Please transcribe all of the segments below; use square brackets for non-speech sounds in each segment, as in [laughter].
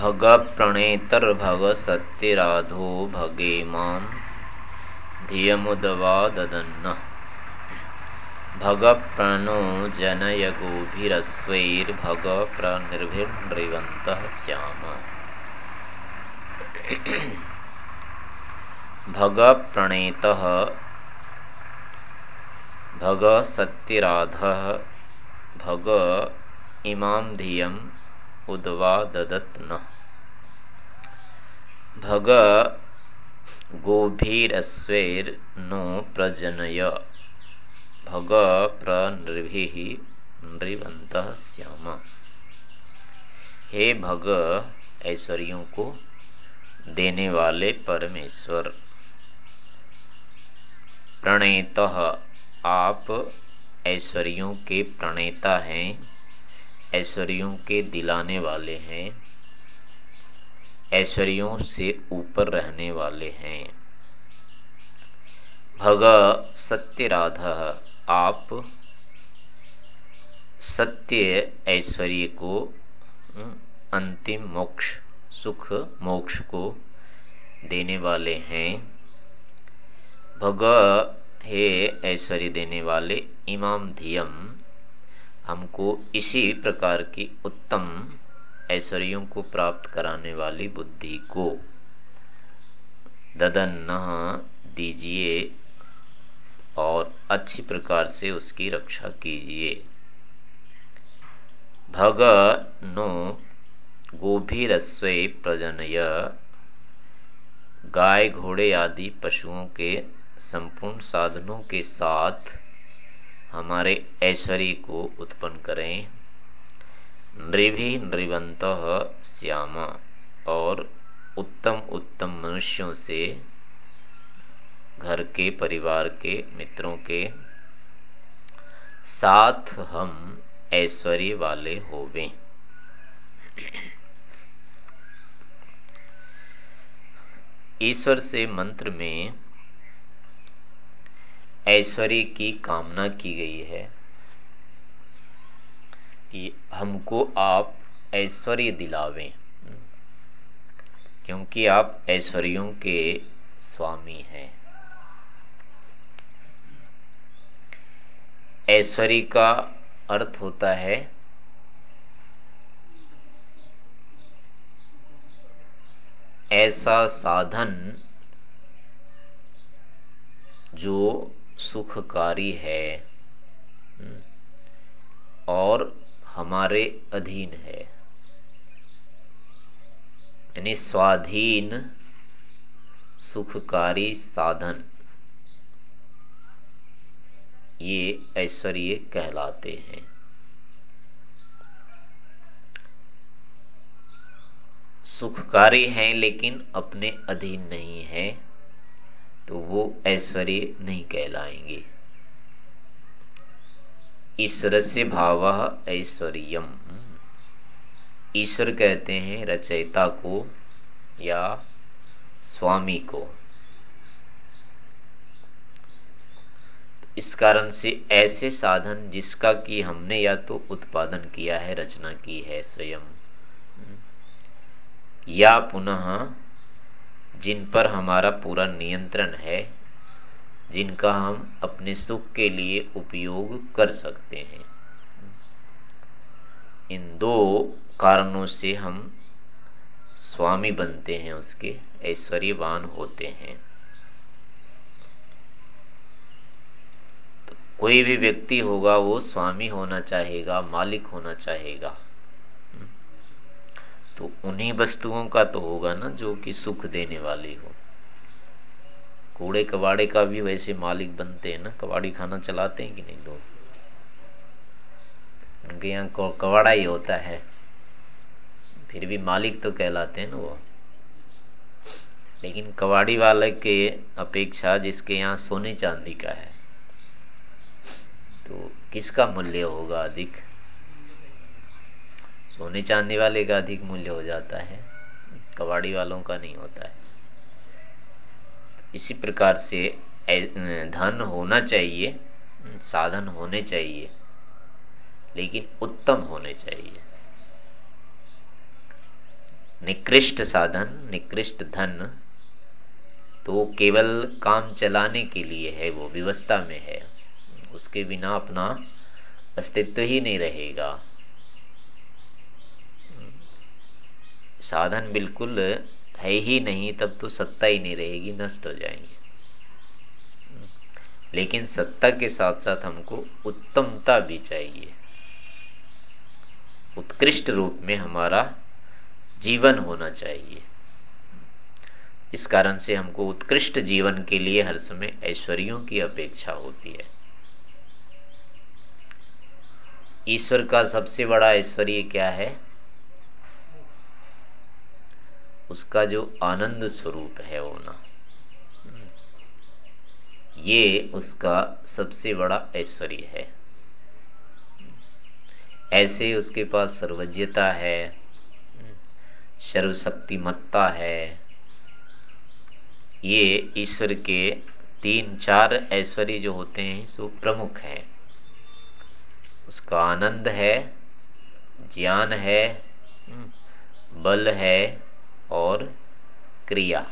भगप्रणेतर्भगसत्यराधो भगेमां धियमुदवा ददन् न भगप्रणो जनयगोभिरस्वैर्भगप्रणर्भिर्नृवन्तः स्यामभगप्रणेतः भगसत्यराधः भग इमां धियम् उद्वा ददत् नः भग गोभीरस्वेर नो प्रजनय। भग प्रनृभि नृवंत श्याम हे भग, ऐश्वर्यों को देने वाले परमेश्वर, प्रणेत आप ऐश्वर्यों के प्रणेता हैं, ऐश्वर्यों के दिलाने वाले हैं। ऐश्वर्यों से ऊपर रहने वाले हैं। भग सत्य राधा, आप सत्य ऐश्वर्य को अंतिम मोक्ष, सुख मोक्ष को देने वाले हैं। भग हे ऐश्वर्य देने वाले, इमाम धियम, हमको इसी प्रकार की उत्तम ऐश्वर्यों को प्राप्त कराने वाली बुद्धि को। ददन न दीजिए और अच्छी प्रकार से उसकी रक्षा कीजिए। भग नो गोभी प्रजनय। गाय घोड़े आदि पशुओं के संपूर्ण साधनों के साथ हमारे ऐश्वर्य को उत्पन्न करें। नृभि नृवंत श्याम। और उत्तम उत्तम मनुष्यों से घर के परिवार के मित्रों के साथ हम ऐश्वर्य वाले होवें। ईश्वर से मंत्र में ऐश्वर्य की कामना की गई है। कि हमको आप ऐश्वर्य दिलावें। क्योंकि आप ऐश्वर्यों के स्वामी हैं। ऐश्वर्य का अर्थ होता है, ऐसा साधन जो सुखकारी है, और हमारे अधीन है। यानी स्वाधीन, सुखकारी साधन। ये ऐश्वर्य कहलाते हैं। सुखकारी हैं लेकिन अपने अधीन नहीं है तो वो ऐश्वर्य नहीं कहलाएँगे। ईश्वर से भाव ऐश्वर्यम। ईश्वर कहते हैं रचयिता को या स्वामी को। इस कारण से ऐसे साधन जिसका कि हमने या तो उत्पादन किया है, रचना की है स्वयं। या पुनः जिन पर हमारा पूरा नियंत्रण है जिनका हम अपने सुख के लिए उपयोग कर सकते हैं। इन दो कारणों से हम स्वामी बनते हैं, उसके ऐश्वर्यवान होते हैं। तो कोई भी व्यक्ति होगा, वो स्वामी होना चाहेगा, मालिक होना चाहेगा। तो उन्हीं वस्तुओं का तो होगा ना, जो कि सुख देने वाली हो। कूड़े कबाड़े का भी वैसे मालिक बनते हैं ना, कबाड़ी खाना चलाते हैं कि नहीं लोग? उनके यहाँ कबाड़ा ही होता है। फिर भी मालिक तो कहलाते हैं ना वो। लेकिन कबाड़ी वाले के अपेक्षा जिसके यहाँ सोने चांदी का है तो किसका मूल्य होगा अधिक? सोने चांदी वाले का अधिक मूल्य हो जाता है, कबाड़ी वालों का नहीं होता है। इसी प्रकार से धन होना चाहिए, साधन होने चाहिए, लेकिन उत्तम होने चाहिए। निकृष्ट साधन, निकृष्ट धन तो केवल काम चलाने के लिए है, वो व्यवस्था में है। उसके बिना अपना अस्तित्व ही नहीं रहेगा। साधन बिल्कुल है ही नहीं, तब तो सत्ता ही नहीं रहेगी, नष्ट हो जाएँगे। लेकिन सत्ता के साथ साथ हमको उत्तमता भी चाहिए। उत्कृष्ट रूप में हमारा जीवन होना चाहिए। इस कारण से हमको उत्कृष्ट जीवन के लिए हर समय ऐश्वर्यों की अपेक्षा होती है। ईश्वर का सबसे बड़ा ऐश्वर्य क्या है? उसका जो आनंद स्वरूप है होना ये उसका सबसे बड़ा ऐश्वर्य है। ऐसे उसके पास सर्वज्ञता है, सर्वशक्तिमत्ता है। ये ईश्वर के तीन चार ऐश्वर्य जो होते हैं, सो प्रमुख हैं। उसका आनंद है, ज्ञान है, बल है और क्रिया।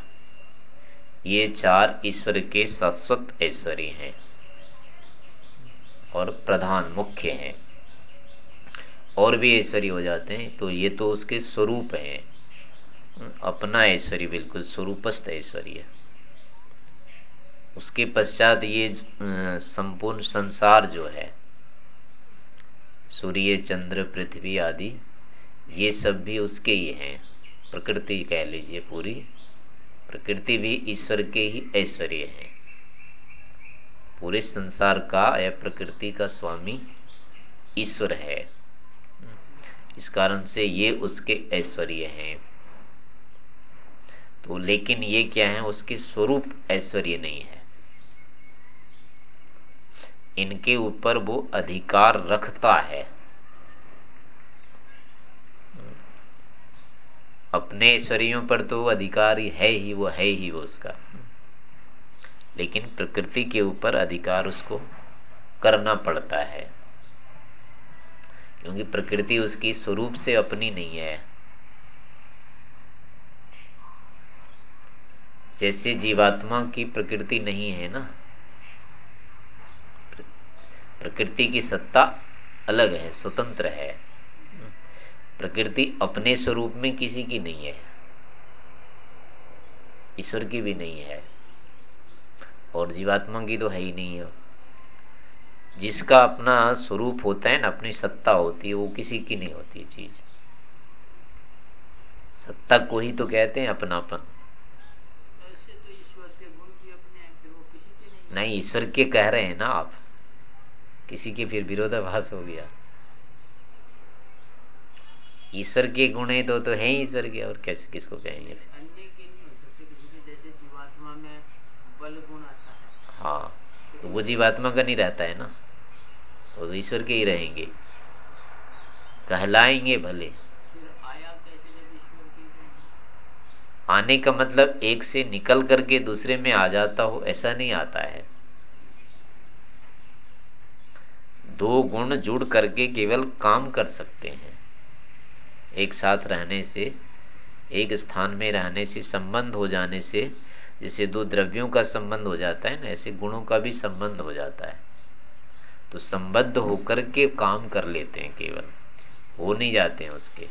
ये चार ईश्वर के शाश्वत ऐश्वर्य हैं और प्रधान मुख्य हैं। और भी ऐश्वर्य हो जाते हैं तो ये तो उसके स्वरूप हैं। अपना ऐश्वर्य बिल्कुल स्वरूपस्थ ऐश्वर्य। उसके पश्चात ये संपूर्ण संसार जो है, सूर्य, चंद्र, पृथ्वी आदि, ये सब भी उसके ही हैं। प्रकृति कह लीजिए पूरी। प्रकृति भी ईश्वर के ही ऐश्वर्य है। पूरे संसार का या प्रकृति का स्वामी ईश्वर है। इस कारण से ये उसके ऐश्वर्य हैं। तो लेकिन ये क्या है? उसके स्वरूप ऐश्वर्य नहीं है। इनके ऊपर वो अधिकार रखता है। अपने ऐश्वर्यों पर तो अधिकार है ही, वो है ही वो उसका। लेकिन प्रकृति के ऊपर अधिकार उसको करना पड़ता है। क्योंकि प्रकृति उसकी स्वरूप से अपनी नहीं है। जैसे जीवात्मा की प्रकृति नहीं है ना, प्रकृति की सत्ता अलग है, स्वतंत्र है। प्रकृति अपने स्वरूप में किसी की नहीं है। ईश्वर की भी नहीं है। और जीवात्मा की तो है ही नहीं है। जिसका अपना स्वरूप होता है ना अपनी सत्ता होती है वो किसी की नहीं होती चीज़। सत्ता को ही तो कहते हैं अपनापन। तो नहीं ईश्वर के कह रहे हैं ना आप। किसी के फिर विरोधाभास हो गया। ईश्वर के गुण है तो तो है ईश्वर के और कैसे किसको कहेंगे? हाँ तो वो जीवात्मा का नहीं रहता है ना? वो तो ईश्वर के ही रहेंगे। कहलाएँगे भले। आने का मतलब एक से निकल करके दूसरे में आ जाता हो ऐसा नहीं आता है। दो गुण जुड़ करके केवल काम कर सकते हैं। एक साथ रहने से, एक स्थान में रहने से, संबंध हो जाने से, जैसे दो द्रव्यों का संबंध हो जाता है ना, ऐसे गुणों का भी संबंध हो जाता है। तो संबद्ध होकर के काम कर लेते हैं केवल, हो नहीं जाते हैं उसके।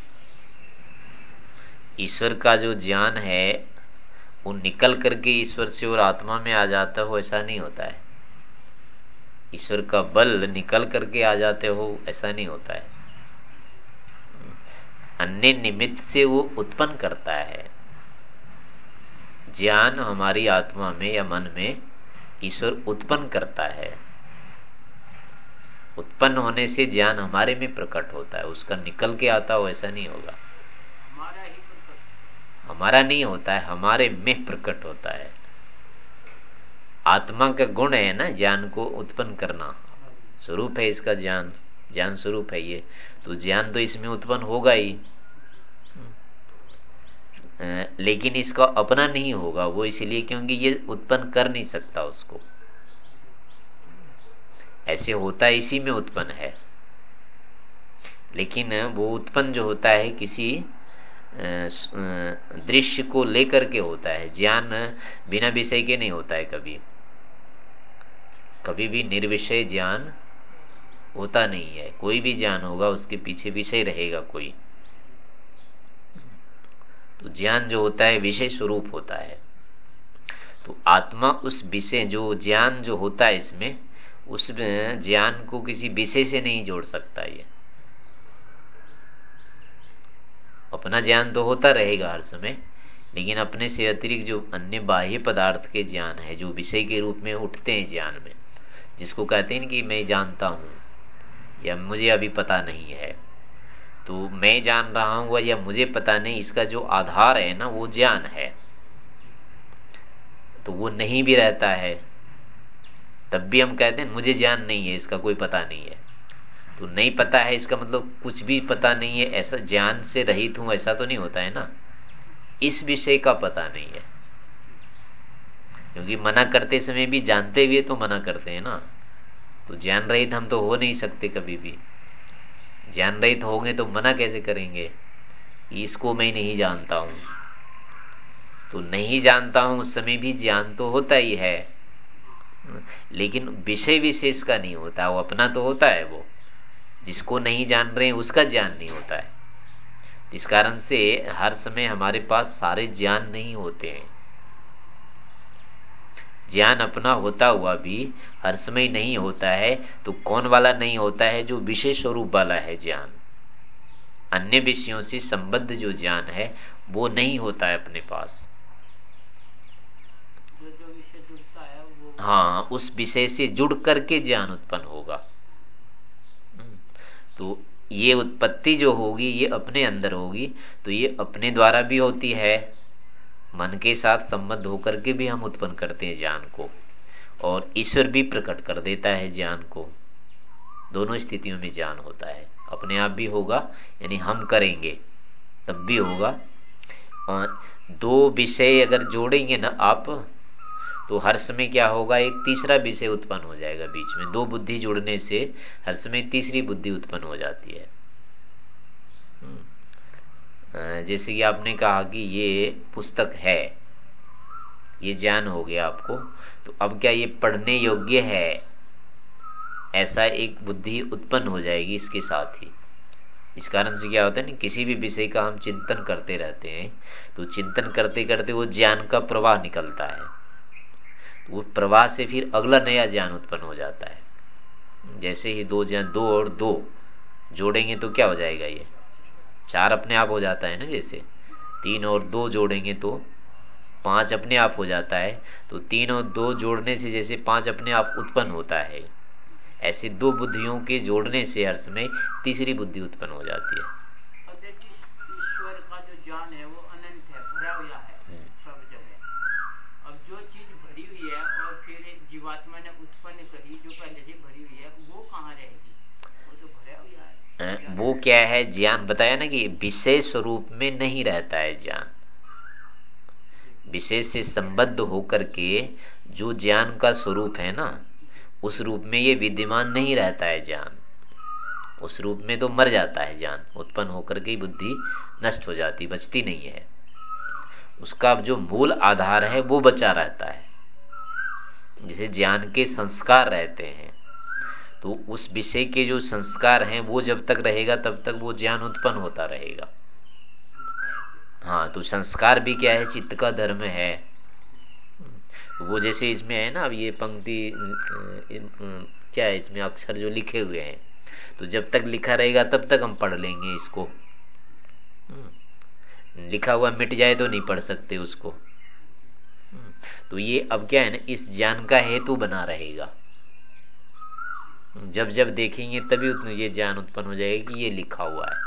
ईश्वर का जो ज्ञान है, वो निकल करके ईश्वर से और आत्मा में आ जाता हो, ऐसा नहीं होता है। ईश्वर का बल निकल करके आ जाते हो, ऐसा नहीं होता है। अन्य निमित्त से वो उत्पन्न करता है। ज्ञान हमारी आत्मा में या मन में ईश्वर उत्पन्न करता है। उत्पन्न होने से ज्ञान हमारे में प्रकट होता है। उसका निकल के आता हो ऐसा नहीं होगा। हमारा ही नहीं होता है हमारे में प्रकट होता है। आत्मा का गुण है ना ज्ञान को उत्पन्न करना। स्वरूप है इसका ज्ञान। ज्ञान स्वरूप है ये। तो ज्ञान तो इसमें उत्पन्न होगा ही। लेकिन इसका अपना नहीं होगा वो इसलिए क्योंकि ये उत्पन्न कर नहीं सकता उसको। ऐसे होता इसी में उत्पन्न है। लेकिन वो उत्पन्न जो होता है किसी दृश्य को लेकर के होता है। ज्ञान बिना विषय के नहीं होता है कभी। कभी भी निर्विषय ज्ञान होता नहीं है। कोई भी ज्ञान होगा, उसके पीछे विषय रहेगा कोई। तो ज्ञान जो होता है, विषय स्वरूप होता है। तो आत्मा उस विषय, जो ज्ञान जो होता है इसमें उस ज्ञान को किसी विषय से नहीं जोड़ सकता ये। अपना ज्ञान तो होता रहेगा हर समय, लेकिन अपने से अतिरिक्त जो अन्य बाह्य पदार्थ के ज्ञान है, जो विषय के रूप में उठते हैं ज्ञान में, जिसको कहते हैं कि मैं जानता हूँ या मुझे अभी पता नहीं है। तो मैं जान रहा हूँ या मुझे पता नहीं, इसका जो आधार है ना, वो ज्ञान है। तो वो नहीं भी रहता है। तब भी हम कहते हैं, मुझे ज्ञान नहीं है, इसका कोई पता नहीं है। तो नहीं पता है, इसका मतलब कुछ भी पता नहीं है, ऐसा ज्ञान से रहित हूँ, ऐसा तो नहीं होता है ना। इस विषय का पता नहीं है। क्योंकि मना करते समय भी जानते हुए तो मना करते हैं ना। तो ज्ञान रहित हम तो हो नहीं सकते कभी भी। ज्ञान रहित होंगे तो मना कैसे करेंगे? इसको मैं नहीं जानता हूँ। तो नहीं जानता हूँ, उस समय भी ज्ञान तो होता ही है। लेकिन विषय विशेष का नहीं होता, वो अपना तो होता है वो। जिसको नहीं जान रहे हैं, उसका ज्ञान नहीं होता है। इस कारण से हर समय हमारे पास सारे ज्ञान नहीं होते हैं। ज्ञान अपना होता हुआ भी हर समय नहीं होता है तो कौन वाला नहीं होता है जो विशेष स्वरूप वाला है ज्ञान? अन्य विषयों से संबद्ध जो ज्ञान है वो नहीं होता है अपने पास। जो जो जुड़ता है वो हाँ उस विषय से जुड़ करके ज्ञान उत्पन्न होगा। तो ये उत्पत्ति जो होगी ये अपने अंदर होगी तो ये अपने द्वारा भी होती है। मन के साथ संबद्ध होकर के भी हम उत्पन्न करते हैं ज्ञान को, और ईश्वर भी प्रकट कर देता है ज्ञान को। दोनों स्थितियों में ज्ञान होता है। अपने आप भी होगा, यानी हम करेंगे, तब भी होगा। और दो विषय अगर जोड़ेंगे ना आप तो हर समय क्या होगा, एक तीसरा विषय उत्पन्न हो जाएगा बीच में। दो बुद्धि जुड़ने से हर समय तीसरी बुद्धि उत्पन्न हो जाती है। हम्म। जैसे कि आपने कहा कि ये पुस्तक है, ये ज्ञान हो गया आपको तो अब क्या ये पढ़ने योग्य है? ऐसा एक बुद्धि उत्पन्न हो जाएगी इसके साथ ही। इस कारण से क्या होता है ना, किसी भी विषय का हम चिंतन करते रहते हैं तो चिंतन करते करते वो ज्ञान का प्रवाह निकलता है। तो वो प्रवाह से फिर अगला नया ज्ञान उत्पन्न हो जाता है। जैसे ही दो ज्ञान, दो और दो जोड़ेंगे तो क्या हो जाएगा ये? चार अपने आप हो जाता है ना जैसे। तीन और दो जोड़ेंगे तो पाँच अपने आप हो जाता है। तो तीन और दो जोड़ने से जैसे पाँच अपने आप उत्पन्न होता है। ऐसे दो बुद्धियों के जोड़ने से हर समय तीसरी बुद्धि उत्पन्न हो जाती है। ज्ञान है वो अनंत है, भरा हुआ है। सब जगह। अब जो चीज़ भरी हुई है और फिर जीवात्मा ने उत्पन्न करी, जो पहले से भरी हुई है वो कहाँ रहेगी वो तो भरा हुआ है वो क्या है ज्ञान? बताया ना कि विशेष स्वरूप में नहीं रहता है ज्ञान। विशेष से संबद्ध होकर के जो ज्ञान का स्वरूप है ना, उस रूप में ये विद्यमान नहीं रहता है ज्ञान। उस रूप में तो मर जाता है ज्ञान, उत्पन्न होकर के बुद्धि नष्ट हो जाती, बचती नहीं है। उसका जो मूल आधार है, वो बचा रहता है। जिसे ज्ञान के संस्कार रहते हैं। तो उस विषय के जो संस्कार हैं, वो जब तक रहेगा, तब तक वो ज्ञान उत्पन्न होता रहेगा। हाँ तो संस्कार भी क्या है? चित्त का धर्म है। वो जैसे इसमें है ना, अब ये पंक्ति क्या है इसमें? अक्षर जो लिखे हुए हैं। तो जब तक लिखा रहेगा, तब तक हम पढ़ लेंगे इसको। लिखा हुआ मिट जाए तो नहीं पढ़ सकते उसको। तो ये अब क्या है ना, इस ज्ञान का हेतु बना रहेगा। जब जब देखेंगे तभी ये ज्ञान उत्पन्न हो जाएगा कि ये लिखा हुआ है।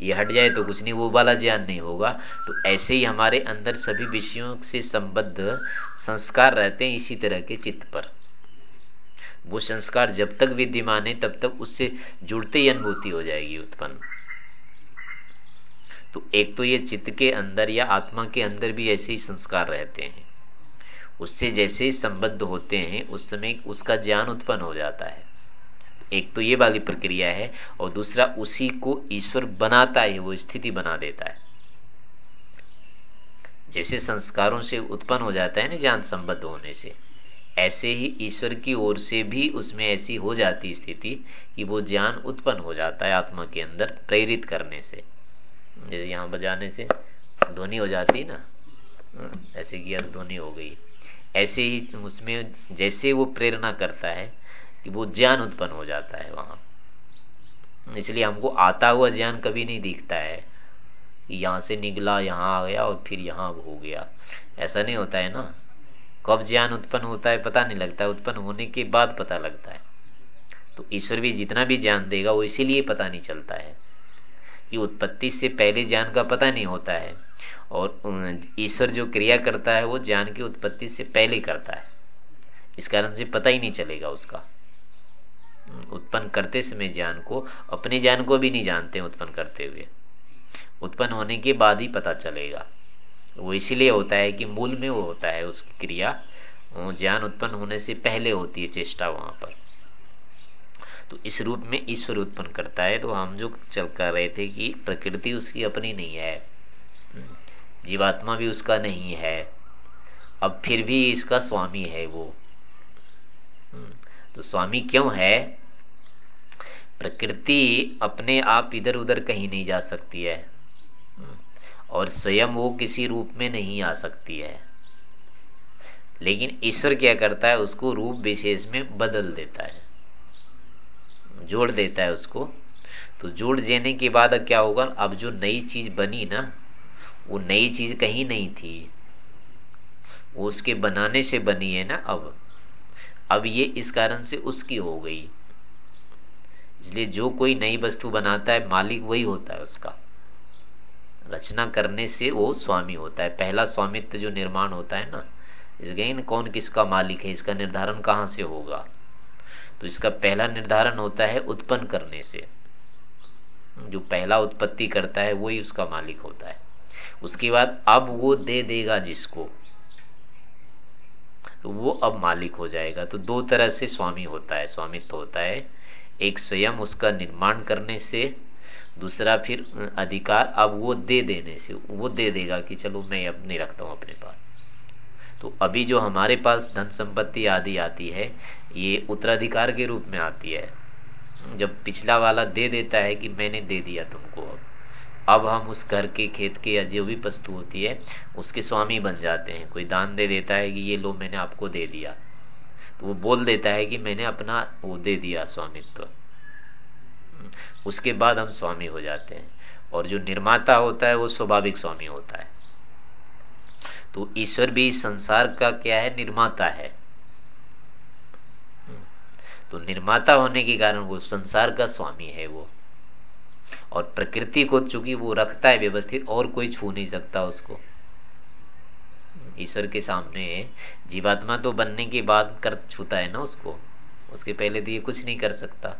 ये हट जाए तो कुछ नहीं, वो वाला ज्ञान नहीं होगा। तो ऐसे ही हमारे अंदर सभी विषयों से संबद्ध संस्कार रहते हैं इसी तरह के चित्त पर। वो संस्कार जब तक विद्यमान है, तब तक उससे जुड़ते ही अनुभूति हो जाएगी उत्पन्न। तो एक तो ये चित्त के अंदर या आत्मा के अंदर भी ऐसे ही संस्कार रहते हैं। उससे जैसे संबद्ध होते हैं, उस समय उसका ज्ञान उत्पन्न हो जाता है। एक तो ये वाली प्रक्रिया है और दूसरा उसी को ईश्वर बनाता है, वो स्थिति बना देता है। जैसे संस्कारों से उत्पन्न हो जाता है ना ज्ञान संबद्ध होने से, ऐसे ही ईश्वर की ओर से भी उसमें ऐसी हो जाती स्थिति कि वो ज्ञान उत्पन्न हो जाता है आत्मा के अंदर प्रेरित करने से। जैसे यहाँ बजाने से ध्वनि हो जाती है ना? ऐसे किया तो ध्वनि हो गई। ऐसे ही उसमें जैसे वो प्रेरणा करता है कि वो ज्ञान उत्पन्न हो जाता है वहाँ। इसलिए हमको आता हुआ ज्ञान कभी नहीं दिखता है कि यहाँ से निकला, यहाँ आ गया और फिर यहाँ हो गया। ऐसा नहीं होता है ना? कब ज्ञान उत्पन्न होता है पता नहीं लगता, उत्पन्न होने के बाद पता लगता है। तो ईश्वर भी जितना भी ज्ञान देगा वो इसीलिए पता नहीं चलता है कि उत्पत्ति से पहले ज्ञान का पता नहीं होता है। और ईश्वर जो क्रिया करता है, वो ज्ञान की उत्पत्ति से पहले करता है। इस कारण से पता ही नहीं चलेगा उसका। उत्पन्न करते समय ज्ञान को, अपने ज्ञान को भी नहीं जानते उत्पन्न करते हुए। उत्पन्न होने के बाद ही पता चलेगा। वो इसीलिए होता है कि मूल में वो होता है, उसकी क्रिया ज्ञान उत्पन्न होने से पहले होती है चेष्टा वहाँ पर। तो इस रूप में ईश्वर उत्पन्न करता है तो हम जो चल कर रहे थे कि प्रकृति उसकी अपनी नहीं है। जीवात्मा भी उसका नहीं है। अब फिर भी इसका स्वामी है वो। तो स्वामी क्यों है? प्रकृति अपने आप इधर उधर कहीं नहीं जा सकती है। और स्वयं वो किसी रूप में नहीं आ सकती है। लेकिन ईश्वर क्या करता है, उसको रूप विशेष में बदल देता है। जोड़ देता है उसको। तो जोड़ देने के बाद अब क्या होगा? अब जो नई चीज़ बनी ना वो नई चीज़ कहीं नहीं थी। वो उसके बनाने से बनी है ना अब। अब ये इस कारण से उसकी हो गई। इसलिए जो कोई नई वस्तु बनाता है, मालिक वही होता है उसका। रचना करने से वो स्वामी होता है। पहला स्वामित्व जो निर्माण होता है ना इसके कौन किसका मालिक है, इसका निर्धारण कहाँ से होगा? तो इसका पहला निर्धारण होता है उत्पन्न करने से। जो पहला उत्पत्ति करता है, वही उसका मालिक होता है। उसके बाद अब वो दे देगा जिसको। तो वो अब मालिक हो जाएगा। तो दो तरह से स्वामी होता है, स्वामित्व होता है। एक स्वयं उसका निर्माण करने से, दूसरा फिर अधिकार अब वो दे देने से। वो दे देगा कि चलो मैं अब नहीं रखता हूँ अपने पास। तो अभी जो हमारे पास धन संपत्ति आदि आती है, ये उत्तराधिकार के रूप में आती है। जब पिछला वाला दे देता है कि मैंने दे दिया तुमको अब। अब हम उस घर के खेत के या जो भी वस्तु होती है, उसके स्वामी बन जाते हैं। कोई दान दे देता है कि ये लो, मैंने आपको दे दिया। तो वो बोल देता है कि मैंने अपना वो दे दिया स्वामित्व। उसके बाद हम स्वामी हो जाते हैं। और जो निर्माता होता है, वो स्वाभाविक स्वामी होता है। तो ईश्वर भी संसार का क्या है? निर्माता है। तो निर्माता होने के कारण वो संसार का स्वामी है वो। और प्रकृति को चूँकि वो रखता है व्यवस्थित, और कोई छू नहीं सकता उसको। ईश्वर के सामने जीवात्मा तो बनने के बाद कर छूता है ना उसको। उसके पहले तो ये कुछ नहीं कर सकता।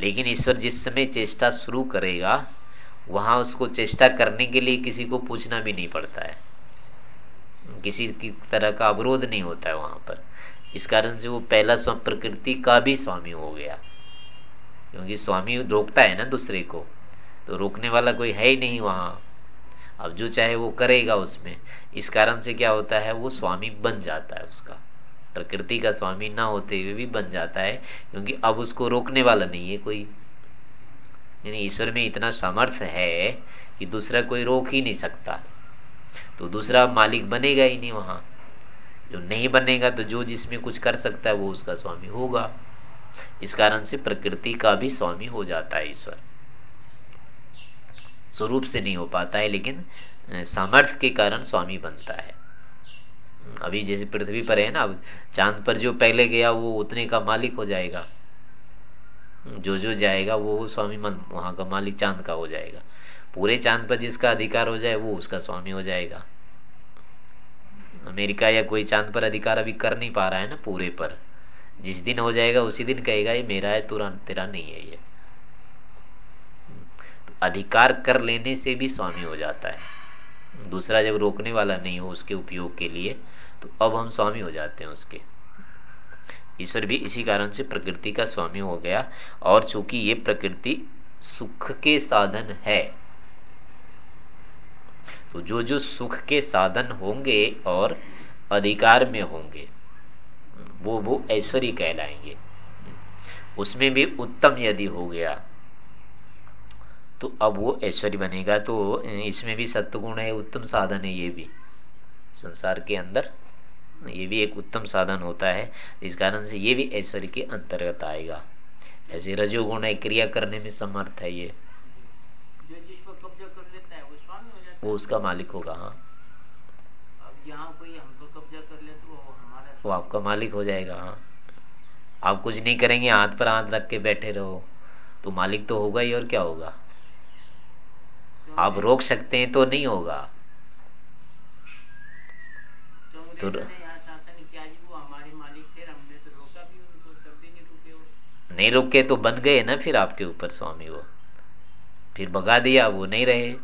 लेकिन ईश्वर जिस समय चेष्टा शुरू करेगा, वहाँ उसको चेष्टा करने के लिए किसी को पूछना भी नहीं पड़ता है। किसी की तरह का अवरोध नहीं होता है वहाँ पर। इस कारण से वो पहला प्रकृति का भी स्वामी हो गया। क्योंकि स्वामी रोकता है ना दूसरे को तो रोकने वाला कोई है ही नहीं वहाँ। अब जो चाहे वो करेगा उसमें। इस कारण से क्या होता है, वो स्वामी बन जाता है उसका। प्रकृति का स्वामी ना होते हुए भी बन जाता है, क्योंकि अब उसको रोकने वाला नहीं है कोई। यानी ईश्वर में इतना सामर्थ्य है कि दूसरा कोई रोक ही नहीं सकता। तो दूसरा मालिक बनेगा ही नहीं वहाँ। जो नहीं बनेगा तो जो जिसमें कुछ कर सकता है, वो उसका स्वामी होगा। इस कारण से प्रकृति का भी स्वामी हो जाता है ईश्वर। स्वरूप से नहीं हो पाता है, लेकिन सामर्थ्य के कारण स्वामी बनता है। अभी जैसे पृथ्वी पर है ना चाँद पर जो पहले गया, वो उतने का मालिक हो जाएगा। जो जो जाएगा, वो स्वामी मन, वहाँ का मालिक चाँद का हो जाएगा। पूरे चाँद पर जिसका अधिकार हो जाए, वो उसका स्वामी हो जाएगा। अमेरिका या कोई चाँद पर अधिकार अभी कर नहीं पा रहा है ना, पूरे पर। जिस दिन हो जाएगा, उसी दिन कहेगा, ये मेरा है तुरंत तेरा नहीं है ये. तो अधिकार कर लेने से भी स्वामी हो जाता है। दूसरा जब रोकने वाला नहीं हो उसके उपयोग के लिए तो अब हम स्वामी हो जाते हैं उसके। ईश्वर भी इसी कारण से प्रकृति का स्वामी हो गया, और चूँकि ये प्रकृति सुख के साधन है तो जो जो सुख के साधन होंगे और अधिकार में होंगे वो वो ऐश्वर्य कहलाएँगे। उसमें भी उत्तम यदि हो गया तो अब वो ऐश्वर्य बनेगा तो इसमें भी सत्वगुण है उत्तम साधन है ये भी। संसार के अंदर ये भी एक उत्तम साधन होता है इस कारण से ये भी ऐश्वर्य के अंतर्गत आएगा। ऐसे रजोगुण है क्रिया करने में समर्थ है ये। जो जिस पर कब्जा कर लेता है वो स्वामी हो जाता वो उसका मालिक होगा हाँ। यहाँ कोई हम पर कब्जा कर ले तो वो हमारा वो आपका मालिक हो जाएगा हाँ। आप कुछ नहीं करेंगे हाथ पर हाथ रख के बैठे रहो। तो मालिक तो होगा ही और क्या होगा? तो आप रोक सकते हैं तो नहीं होगा। तो तो- तो नहीं रुके तो बन गए ना फिर आपके ऊपर स्वामी वो। फिर भगा दिया वो नहीं रहे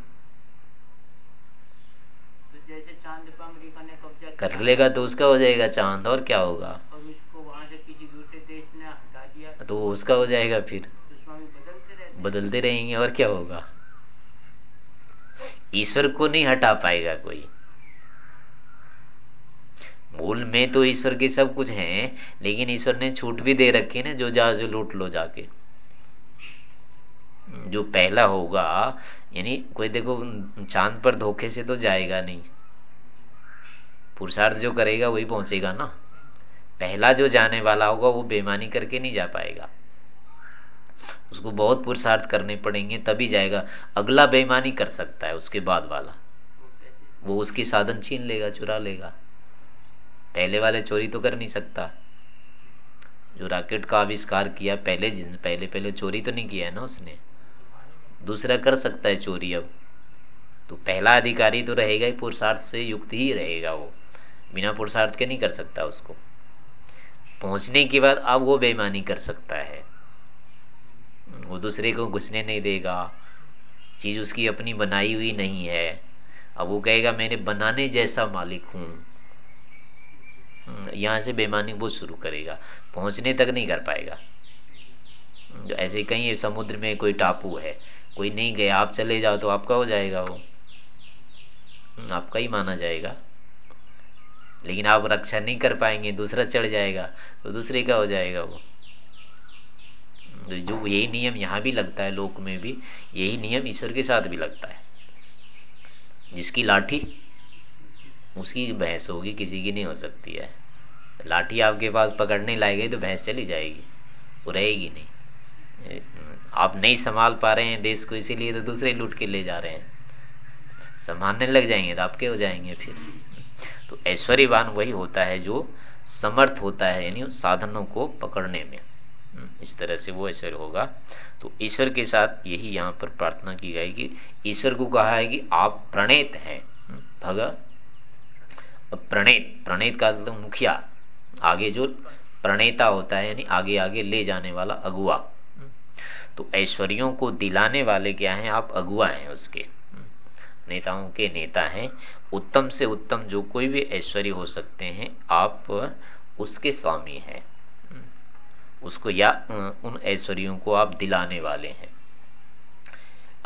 तो जैसे चाँद पर अमेरिका ने कब्जा कर लेगा तो उसका हो जाएगा चाँद और क्या होगा? और उसको वहाँ से किसी दूसरे देश ने हटा दिया। तो उसका हो जाएगा फिर। तो बदलते बदलते रहेंगे और क्या होगा? ईश्वर को नहीं हटा पाएगा कोई। मूल में तो ईश्वर के सब कुछ हैं लेकिन ईश्वर ने छूट भी दे रखी है ना जो जा जो लूट लो जाके। जो पहला होगा यानी कोई देखो चाँद पर धोखे से तो जाएगा नहीं। पुरुषार्थ जो करेगा वही पहुंचेगा ना। पहला जो जाने वाला होगा वो बेमानी करके नहीं जा पाएगा। उसको बहुत पुरुषार्थ करने पड़ेंगे, तभी जाएगा। अगला बेईमानी कर सकता है उसके बाद वाला। वो उसकी साधन छीन लेगा, चुरा लेगा। पहले वाले चोरी तो कर नहीं सकता। जो रॉकेट का आविष्कार किया, पहले जिन, पहले पहले चोरी तो नहीं किया है ना उसने? दूसरा कर सकता है चोरी अब। तो पहला अधिकारी तो रहेगा ही, पुरुषार्थ से युक्त ही रहेगा वो। बिना पुरुषार्थ के नहीं कर सकता उसको। पहुँचने के बाद अब वो बेईमानी कर सकता है। वो दूसरे को घुसने नहीं देगा। चीज़ उसकी अपनी बनाई हुई नहीं है। अब वो कहेगा, मैंने बनाने जैसा मालिक हूँ। यहाँ से बेईमानी वो शुरू करेगा। पहुँचने तक नहीं कर पाएगा। ऐसे कहीं समुद्र में कोई टापू है, कोई नहीं गया, आप चले जाओ तो आपका हो जाएगा वो। आपका ही माना जाएगा। लेकिन आप रक्षा नहीं कर पाएँगे, दूसरा चढ़ जाएगा तो दूसरे का हो जाएगा वो। तो जो यही नियम यहाँ भी लगता है, लोक में भी, यही नियम ईश्वर के साथ भी लगता है। जिसकी लाठी, उसकी भैंस होगी, किसी की नहीं हो सकती है। लाठी आपके पास पकड़ने लाएगी तो भैंस चली जाएगी, वो रहेगी नहीं। आप नहीं संभाल पा रहे हैं देश को, इसीलिए तो दूसरे लूट के ले जा रहे हैं। संभालने लग जाएँगे तो आपके हो जाएँगे फिर। तो ऐश्वर्यवान वही होता है जो समर्थ होता है, यानी साधनों को पकड़ने में। इस तरह से वो ऐश्वर्य होगा। तो ईश्वर के साथ यही यहाँ पर प्रार्थना की कि ईश्वर को कहा है कि आप प्रणेत हैं। भग प्रणेत प्रणेत का मतलब मुखिया। आगे जो प्रणेता होता है, यानी आगे आगे ले जाने वाला अगुआ। तो ऐश्वर्यों को दिलाने वाले क्या हैं? आप अगुआ हैं उसके। नेताओं के नेता हैं, उत्तम से उत्तम जो कोई भी ऐश्वर्य हो सकते हैं, आप उसके स्वामी हैं। उसको या उन ऐश्वर्यों को आप दिलाने वाले हैं।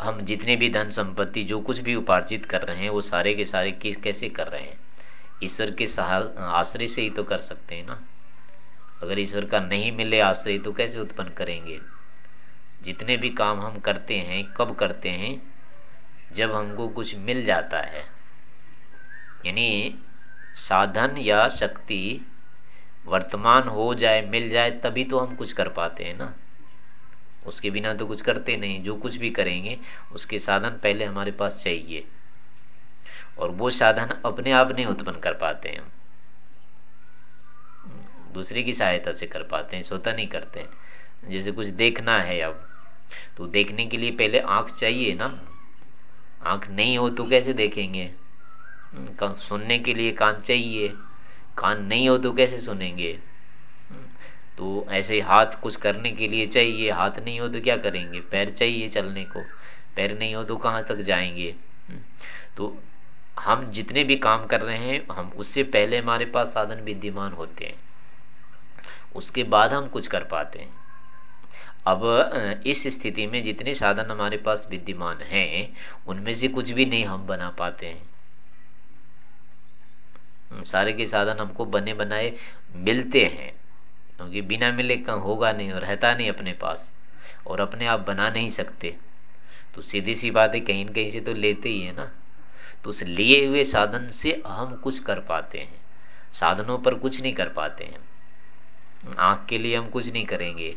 हम जितने भी धन संपत्ति जो कुछ भी उपार्जित कर रहे हैं, वो सारे के सारे किस, कैसे कर रहे हैं? ईश्वर के आश्रय से ही तो कर सकते हैं ना। अगर ईश्वर का नहीं मिले आश्रय तो कैसे उत्पन्न करेंगे? जितने भी काम हम करते हैं, कब करते हैं जब हमको कुछ मिल जाता है, यानी साधन या शक्ति वर्तमान हो जाए, मिल जाए, तभी तो हम कुछ कर पाते हैं ना। उसके बिना तो कुछ करते नहीं, जो कुछ भी करेंगे, उसके साधन पहले हमारे पास चाहिए। और वो साधन अपने आप नहीं उत्पन्न कर पाते हैं हम। दूसरे की सहायता से कर पाते हैं, स्वतः नहीं करते जैसे कुछ देखना है अब तो देखने के लिए पहले आँख चाहिए ना। आँख नहीं हो तो कैसे देखेंगे? सुनने के लिए कान चाहिए। कान नहीं हो तो कैसे सुनेंगे? तो ऐसे हाथ कुछ करने के लिए चाहिए। हाथ नहीं हो तो क्या करेंगे? पैर चाहिए चलने को। पैर नहीं हो तो कहाँ तक जाएँगे? तो हम जितने भी काम कर रहे हैं, हम उससे पहले हमारे पास साधन विद्यमान होते हैं। उसके बाद हम कुछ कर पाते हैं। अब इस स्थिति में जितने साधन हमारे पास विद्यमान हैं, उनमें से कुछ भी नहीं हम बना पाते हैं। सारे के साधन हमको बने बनाए मिलते हैं, क्योंकि बिना मिले कम होगा नहीं और रहता नहीं अपने पास, और अपने आप बना नहीं सकते। तो सीधी सी बात है, कहीं कहीं से तो लेते ही है ना। तो उस लिए हुए साधन से हम कुछ कर पाते हैं, साधनों पर कुछ नहीं कर पाते हैं। आँख के लिए हम कुछ नहीं करेंगे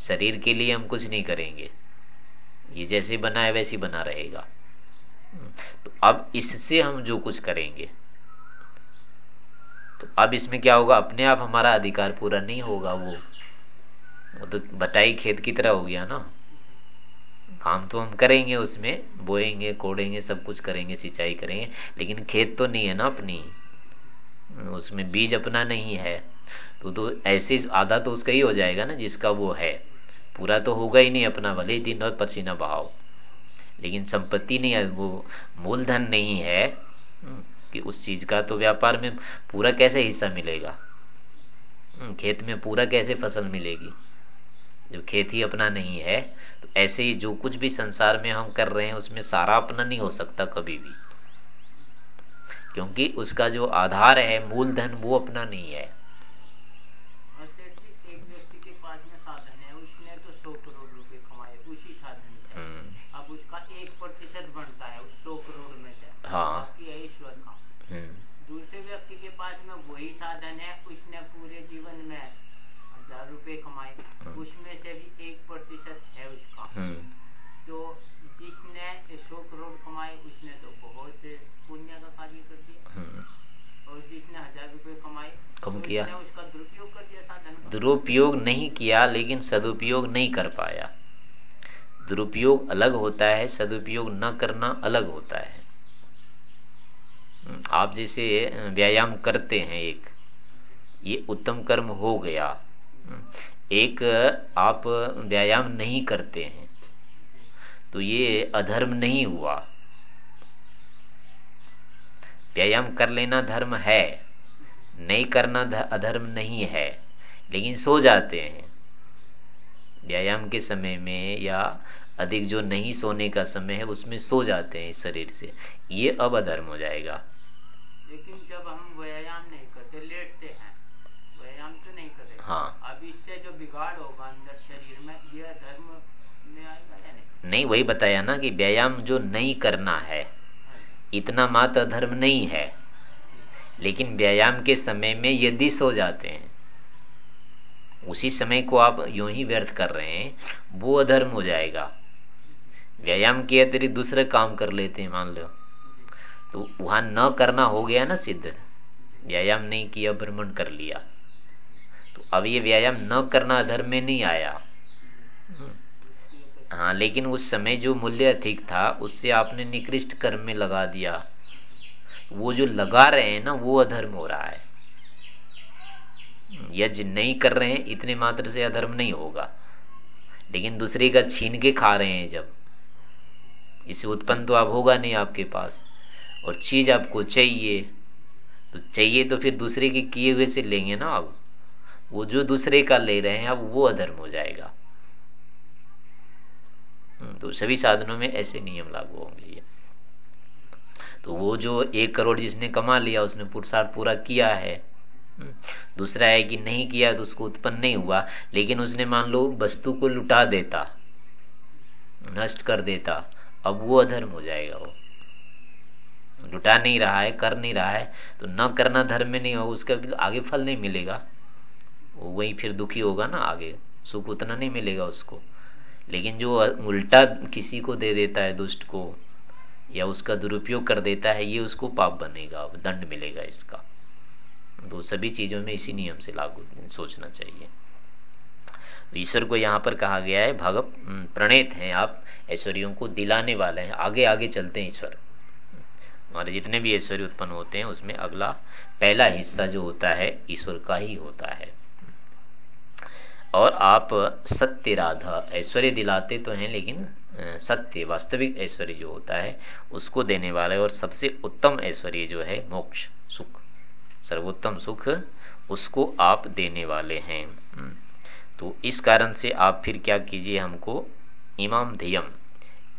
शरीर के लिए हम कुछ नहीं करेंगे। ये जैसे बना है वैसे बना रहेगा। तो अब इससे हम जो कुछ करेंगे। तो अब इसमें क्या होगा? अपने आप हमारा अधिकार पूरा नहीं होगा वो। वो तो बटाई खेत की तरह हो गया ना। काम तो हम करेंगे उसमें, बोएँगे, कोड़ेंगे, सब कुछ करेंगे, सिंचाई करेंगे। लेकिन खेत तो नहीं है ना अपनी। उसमें बीज अपना नहीं है। तो तो ऐसे आधा तो उसका ही हो जाएगा ना जिसका वो है। पूरा तो होगा ही नहीं अपना भले ही दिन और पसीना बहाओ। लेकिन संपत्ति नहीं है वो मूलधन नहीं है हम्म, कि उस चीज़ का तो व्यापार में पूरा कैसे हिस्सा मिलेगा? हम्म, खेत में पूरा कैसे फ़सल मिलेगी? जो खेत ही अपना नहीं है तो ऐसे ही जो कुछ भी संसार में हम कर रहे हैं उसमें सारा अपना नहीं हो सकता कभी भी। क्योंकि उसका जो आधार है मूलधन वो अपना नहीं है प्रतिशत बनता है उस सौ करोड़ में से हाँ। ईश्वर का हम्म। दूसरे व्यक्ति के पास में वही साधन है उसने पूरे जीवन में हज़ार रुपए कमाए। हम्म। उसमें से भी एक प्रतिशत है उसका। हम्म। तो जिसने सौ करोड़ कमाए उसने तो बहुत पुण्य का कार्य कर दिया। और जिसने हज़ार रुपए कमाए कम तो किया। उसका दुरुपयोग कर दिया साधन दुरुपयोग नहीं किया लेकिन सदुपयोग नहीं कर पाया। दुरुपयोग अलग होता है सदुपयोग न करना अलग होता है हम्म, आप जैसे व्यायाम करते हैं एक, ये उत्तम कर्म हो गया। एक, आप व्यायाम नहीं करते हैं तो ये अधर्म नहीं हुआ। व्यायाम कर लेना धर्म है, नहीं करना अधर्म नहीं है, लेकिन सो जाते हैं। व्यायाम के समय में या अधिक जो नहीं सोने का समय है, उसमें सो जाते हैं शरीर से। ये अब अधर्म हो जाएगा। लेकिन जब हम व्यायाम नहीं करते लेटते हैं व्यायाम तो नहीं करते। हाँ। अब इससे जो बिगाड़ होगा अंदर शरीर में ये धर्म में आएगा या नहीं? नहीं वही बताया ना कि व्यायाम जो नहीं करना है हाँ इतना मात्र धर्म नहीं है। लेकिन व्यायाम के समय में यदि सो जाते हैं उसी समय को आप यूँ ही व्यर्थ कर रहे हैं वो अधर्म हो जाएगा। व्यायाम के अतिरिक्त दूसरे काम कर लेते हैं मान लो। तो वहाँ न करना हो गया ना सिद्ध। व्यायाम नहीं किया, भ्रमण कर लिया। तो अब ये व्यायाम न करना धर्म में नहीं आया। हाँ लेकिन उस समय जो मूल्य अधिक था, उससे आपने निकृष्ट कर्म में लगा दिया। वो जो लगा रहे हैं ना, वो अधर्म हो रहा है। यज्ञ नहीं कर रहे हैं, इतने मात्र से अधर्म नहीं होगा। लेकिन दूसरे का छीन के खा रहे हैं जब। इससे उत्पन्न तो आप होगा नहीं आपके पास। और चीज़ आपको चाहिए तो चाहिए तो फिर दूसरे के किए हुए से लेंगे ना अब वो जो दूसरे का ले रहे हैं अब वो अधर्म हो जाएगा। हम्म, तो सभी साधनों में ऐसे नियम लागू होंगे तो वो जो एक करोड़ जिसने कमा लिया उसने पुरुषार्थ पूरा किया है हम्म, दूसरा है कि नहीं किया तो उसको उत्पन्न नहीं हुआ लेकिन उसने मान लो वस्तु को लुटा देता नष्ट कर देता अब वो अधर्म हो जाएगा वो। लुटा नहीं रहा है, कर नहीं रहा है तो न करना धर्म में नहीं होगा, उसका आगे फल नहीं मिलेगा। वो वही फिर दुखी होगा ना आगे, सुख उतना नहीं मिलेगा उसको। लेकिन जो उल्टा किसी को दे देता है दुष्ट को, या उसका दुरुपयोग कर देता है, ये उसको पाप बनेगा दंड मिलेगा इसका। तो सभी चीज़ों में इसी नियम से लागू सोचना चाहिए। तो ईश्वर को यहाँ पर कहा गया है, भगव, प्रणेत हैं आप, ऐश्वर्यों को दिलाने वाले हैं। आगे आगे चलते हैं ईश्वर। हमारे जितने भी ऐश्वर्य उत्पन्न होते हैं, उसमें अगला पहला हिस्सा जो होता है, ईश्वर का ही होता है। और आप सत्य राधा, ऐश्वर्य दिलाते तो हैं, लेकिन सत्य, वास्तविक ऐश्वर्य जो होता है, उसको देने वाले और सबसे उत्तम ऐश्वर्य जो है, मोक्ष, सुख। सर्वोत्तम सुख उसको आप देने वाले हैं। हम्म। तो इस कारण से आप फिर क्या कीजिए हमको, इमाम ध्यम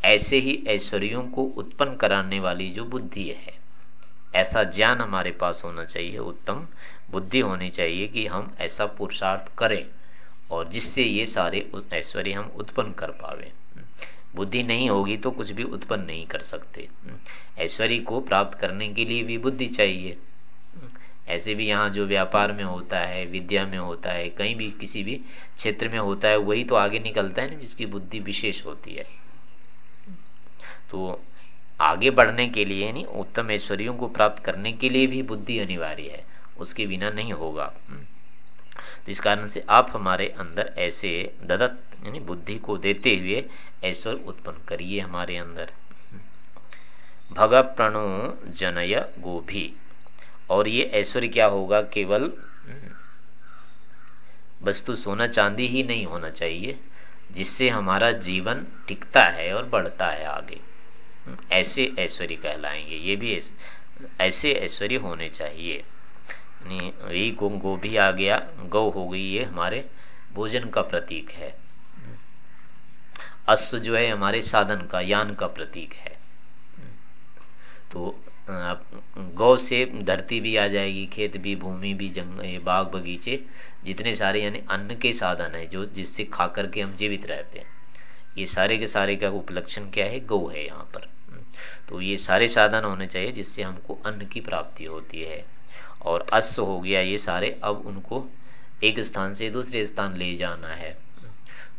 ऐसे ही ऐश्वर्यों को उत्पन्न कराने वाली जो बुद्धि है। ऐसा ज्ञान हमारे पास होना चाहिए, उत्तम बुद्धि होनी चाहिए कि हम ऐसा पुरुषार्थ करें और जिससे ये सारे ऐश्वर्य हम उत्पन्न कर पावे। बुद्धि नहीं होगी तो कुछ भी उत्पन्न नहीं कर सकते। ऐश्वर्य को प्राप्त करने के लिए भी बुद्धि चाहिए। ऐसे भी यहाँ जो व्यापार में होता है, विद्या में होता है, कहीं भी किसी भी क्षेत्र में होता है, वही तो आगे निकलता है ना जिसकी बुद्धि विशेष होती है। तो आगे बढ़ने के लिए, यानी उत्तम ऐश्वर्यों को प्राप्त करने के लिए भी बुद्धि अनिवार्य है। उसके बिना नहीं होगा। तो इस कारण से आप हमारे अंदर ऐसे ददत, यानी बुद्धि को देते हुए ऐश्वर्य उत्पन्न करिए हमारे अंदर। भग प्रणो जनय गोभी। और ये ऐश्वर्य क्या होगा? केवल वस्तु सोना चांदी ही नहीं होना चाहिए, जिससे हमारा जीवन टिकता है और बढ़ता है आगे। ऐसे ऐश्वर्य कहलाएँगे, ये भी ऐसे ऐश्वर्य होने चाहिए। यही गो गो भी आ गया, गौ हो गई, ये हमारे भोजन का प्रतीक है। अश्व जो है हमारे साधन का, यान का प्रतीक है। तो गौ से धरती भी आ जाएगी, खेत भी, भूमि भी, जंग बाग बगीचे, जितने सारे यानी अन्न के साधन है, जो जिससे खा करके हम जीवित रहते हैं। ये सारे के सारे का उपलक्षण क्या है? गौ है यहाँ पर। तो ये सारे साधन होने चाहिए जिससे हमको अन्न की प्राप्ति होती है। और अश्व हो गया ये सारे, अब उनको एक स्थान से दूसरे स्थान ले जाना है।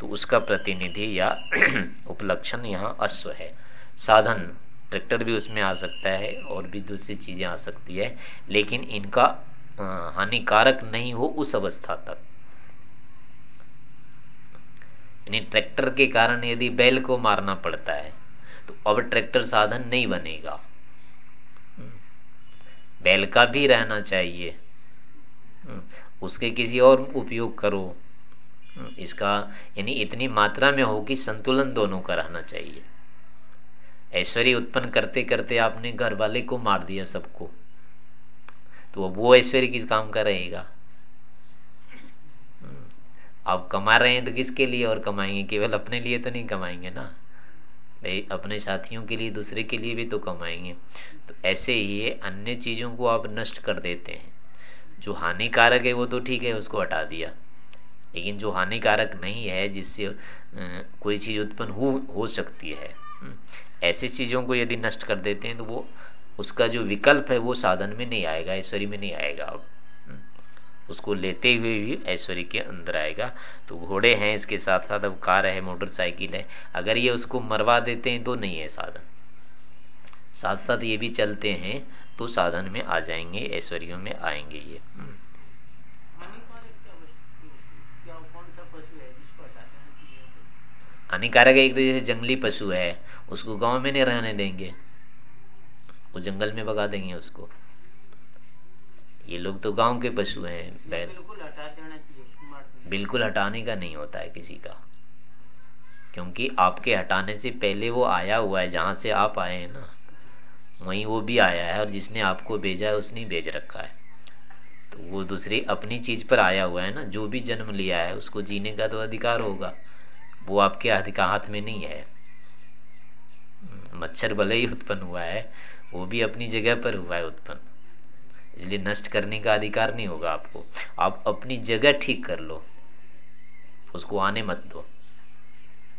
तो उसका प्रतिनिधि या [clears throat] उपलक्षण यहाँ अश्व है। साधन, ट्रैक्टर भी उसमें आ सकता है और भी दूसरी चीज़ें आ सकती है, लेकिन इनका हानिकारक नहीं हो उस अवस्था तक। यानी ट्रैक्टर के कारण यदि बैल को मारना पड़ता है तो अब ट्रैक्टर साधन नहीं बनेगा। बैल का भी रहना चाहिए। उसके किसी और उपयोग करो। इसका, यानी इतनी मात्रा में हो कि संतुलन दोनों का रहना चाहिए। ऐश्वर्य उत्पन्न करते करते आपने घर वाले को मार दिया सबको तो अब वो ऐश्वर्य किस काम का रहेगा? आप कमा रहे हैं तो किसके लिए और कमाएँगे? केवल अपने लिए तो नहीं कमाएँगे ना? भाई, अपने साथियों के लिए, दूसरे के लिए भी तो कमाएँगे। तो ऐसे ही अन्य चीज़ों को आप नष्ट कर देते हैं। जो हानिकारक है वो तो ठीक है, उसको हटा दिया। लेकिन जो हानिकारक नहीं है, जिससे कोई चीज़ उत्पन्न हो हो सकती है ऐसी चीज़ों को यदि नष्ट कर देते हैं तो वो, उसका जो विकल्प है, वो साधन में नहीं आएगा ऐश्वर्य में नहीं आएगा अब। उसको लेते हुए भी ऐश्वर्य के अंदर आएगा। तो घोड़े हैं, इसके साथ साथ अब कार है, मोटरसाइकिल है। अगर ये उसको मरवा देते हैं तो नहीं है साधन। साथ साथ ये भी चलते हैं तो साधन में आ जाएँगे, ऐश्वर्यों में आएँगे ये। हम्म। हानिकारक एक तो जैसे जंगली पशु है, उसको गाँव में नहीं रहने देंगे। वो जंगल में भगा देंगे उसको। ये लोग तो गाँव के पशु हैं बैल। बिल्कुल हटाने का नहीं होता है किसी का। क्योंकि आपके हटाने से पहले वो आया हुआ है जहाँ से आप आए हैं ना वहीं वो भी आया है और जिसने आपको भेजा है उसने भेज रखा है। तो वो दूसरी अपनी चीज़ पर आया हुआ है ना जो भी जन्म लिया है उसको जीने का तो अधिकार होगा। वो आपके अधिकार हाथ में नहीं है। मच्छर भले ही उत्पन्न हुआ है वो भी अपनी जगह पर हुआ है उत्पन्न। इसलिए नष्ट करने का अधिकार नहीं होगा आपको। आप अपनी जगह ठीक कर लो। उसको आने मत दो।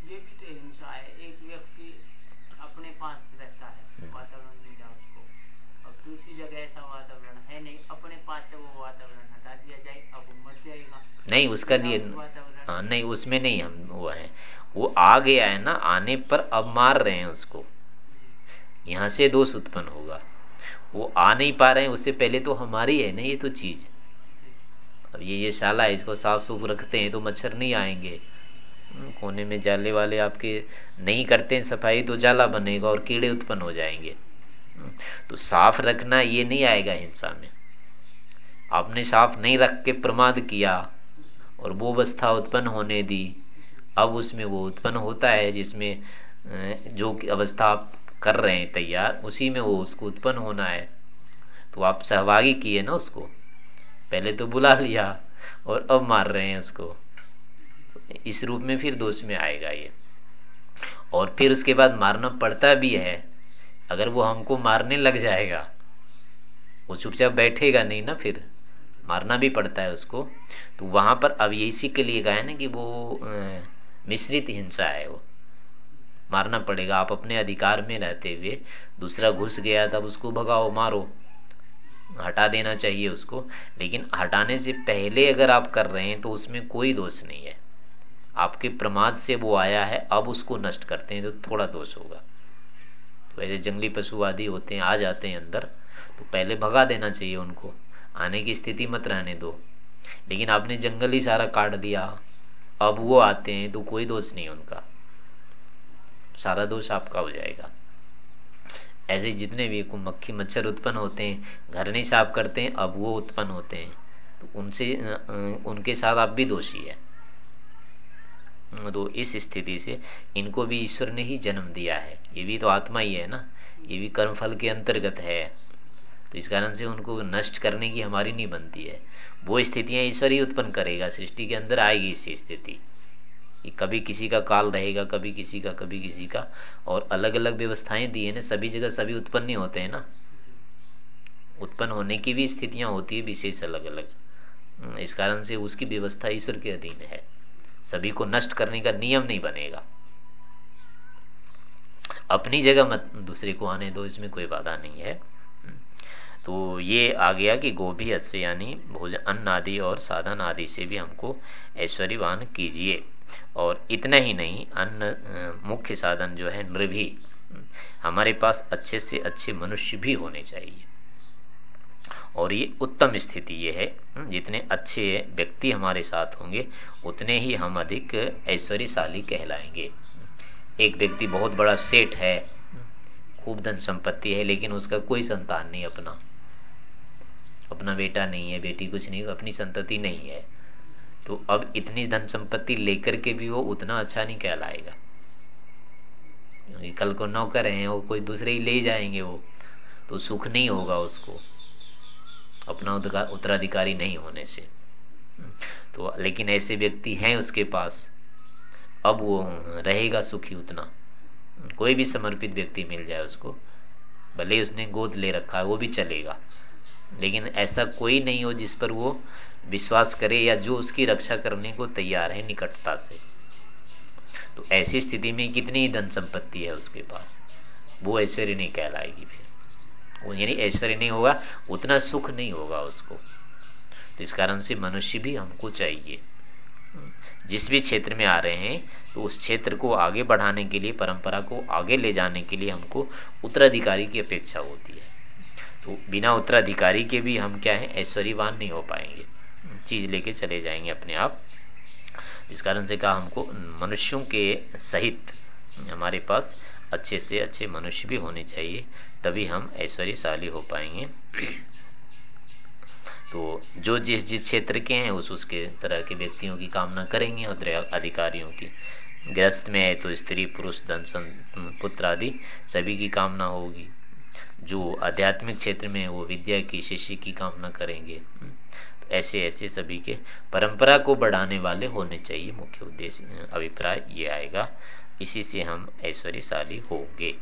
ये भी तो हिंसा है एक व्यक्ति अपने पास रहता है हम्म। वातावरण मिल उसको। अब दूसरी जगह ऐसा वातावरण है नहीं अपने पास से वो वातावरण हटा दिया जाए अब वो मर जाएगा। नहीं उसका लिए हाँ नहीं उसमें नहीं हम वो है। वो आ गया है ना आने पर अब मार रहे हैं उसको। यहाँ से दोष उत्पन्न होगा। वो आ नहीं पा रहे हैं उससे पहले तो हमारी है ना ये तो चीज़। अब ये ये शाला है इसको साफ़ सुफ रखते हैं तो मच्छर नहीं आएँगे। हम्म, कोने में जाले वाले आपके नहीं करते हैं सफ़ाई तो जाला बनेगा और कीड़े उत्पन्न हो जाएँगे। हम्म, तो साफ़ रखना ये नहीं आएगा हिंसा में। आपने साफ़ नहीं रख के प्रमाद किया और वो अवस्था उत्पन्न होने दी अब उसमें वो उत्पन्न होता है जिसमें जो अवस्था आप कर रहे हैं, तैयार, उसी में वो उसको उत्पन्न होना है। तो आप सहभागी किए ना उसको? पहले तो बुला लिया और अब मार रहे हैं उसको। इस रूप में फिर दोष में आएगा ये। और फिर उसके बाद मारना पड़ता भी है। अगर वो हमको मारने लग जाएगा, वो चुपचाप बैठेगा नहीं ना फिर? मारना भी पड़ता है उसको। तो वहाँ पर अब इसी के लिए कहा है ना कि वो मिश्रित हिंसा है वो। मारना पड़ेगा, आप अपने अधिकार में रहते हुए। दूसरा घुस गया, तब उसको भगाओ, मारो। हटा देना चाहिए उसको। लेकिन हटाने से पहले अगर आप कर रहे हैं तो उसमें कोई दोष नहीं है। आपके प्रमाद से वो आया है, अब उसको नष्ट करते हैं तो थोड़ा दोष होगा। तो ऐसे जंगली पशु आदि होते हैं, आ जाते हैं अंदर तो पहले भगा देना चाहिए उनको। आने की स्थिति मत रहने दो। लेकिन आपने जंगल ही सारा काट दिया, अब वो आते हैं तो कोई दोष नहीं उनका। सारा दोष आपका हो जाएगा। ऐसे जितने भी मक्खी मच्छर उत्पन्न होते हैं, घर नहीं साफ़ करते हैं, अब वो उत्पन्न होते हैं। तो उनसे उनके साथ आप भी दोषी है। तो इस स्थिति से इनको भी ईश्वर ने ही जन्म दिया है। ये भी तो आत्मा ही है ना? ये भी कर्मफल के अंतर्गत है। तो इस कारण से उनको नष्ट करने की हमारी नहीं बनती है। वो स्थितियाँ ईश्वर ही उत्पन्न करेगा। सृष्टि के अंदर आएगी इससे स्थिति। कभी किसी का काल रहेगा, कभी किसी का, कभी किसी का। और अलग अलग व्यवस्थाएँ दी है ना, सभी जगह सभी उत्पन्न नहीं होते हैं ना। उत्पन्न होने की भी स्थितियाँ होती है विशेष अलग अलग इस कारण से उसकी व्यवस्था ईश्वर के अधीन है। सभी को नष्ट करने का नियम नहीं बनेगा। अपनी जगह मत, दूसरे को आने दो, इसमें कोई बाधा नहीं है। तो ये आ गया कि गोभी अश्व यानी भोजन अन्न आदि और साधन आदि से भी हमको ऐश्वर्यवान कीजिए। और इतना ही नहीं अन्य मुख्य साधन जो है नृभी। हमारे पास अच्छे से अच्छे मनुष्य भी होने चाहिए। और ये उत्तम स्थिति ये है। जितने अच्छे व्यक्ति हमारे साथ होंगे, उतने ही हम अधिक ऐश्वर्यशाली कहलाएँगे। एक व्यक्ति बहुत बड़ा सेठ है, खूब धन संपत्ति है, लेकिन उसका कोई संतान नहीं अपना। अपना बेटा नहीं है, बेटी कुछ नहीं, अपनी संतति नहीं है। तो अब इतनी धन संपत्ति लेकर के भी वो उतना अच्छा नहीं कहलाएगा। क्योंकि कल को नौकर हैं, वो कोई दूसरे ही ले जाएँगे वो तो सुख नहीं होगा उसको। अपना उत्तराधिकारी नहीं होने से। तो लेकिन ऐसे व्यक्ति हैं उसके पास। अब वो रहेगा सुखी उतना। कोई भी समर्पित व्यक्ति मिल जाए उसको, भले उसने गोद ले रखा है, वो भी चलेगा। लेकिन ऐसा कोई नहीं हो जिस पर वो विश्वास करे या जो उसकी रक्षा करने को तैयार है निकटता से। तो ऐसी स्थिति में कितनी धन संपत्ति है उसके पास? वो ऐश्वर्य नहीं कहलाएगी फिर। वो यानी ऐश्वर्य नहीं होगा, उतना सुख नहीं होगा उसको। तो इस कारण से मनुष्य भी हमको चाहिए। जिस भी क्षेत्र में आ रहे हैं तो उस क्षेत्र को आगे बढ़ाने के लिए, परंपरा को आगे ले जाने के लिए हमको उत्तराधिकारी की अपेक्षा होती है। तो बिना उत्तराधिकारी के भी हम क्या है? ऐश्वर्यवान नहीं हो पाएँगे। चीज़ लेके चले जाएँगे अपने आप। इस कारण से कहा हमको, मनुष्यों के सहित हमारे पास अच्छे से अच्छे मनुष्य भी होने चाहिए, तभी हम ऐश्वर्यशाली हो पाएँगे। तो जो जिस जिस क्षेत्र के हैं, उस उसके तरह के व्यक्तियों की कामना करेंगे और अधिकारियों की। गृहस्थ में है तो स्त्री, पुरुष, धन पुत्र आदि सभी की कामना होगी। जो आध्यात्मिक क्षेत्र में है, वो विद्या की, शिष्य की कामना करेंगे। ऐसे ऐसे सभी के परंपरा को बढ़ाने वाले होने चाहिए मुख्य उद्देश्य। अभिप्राय ये आएगा, इसी से हम ऐश्वर्यशाली होंगे।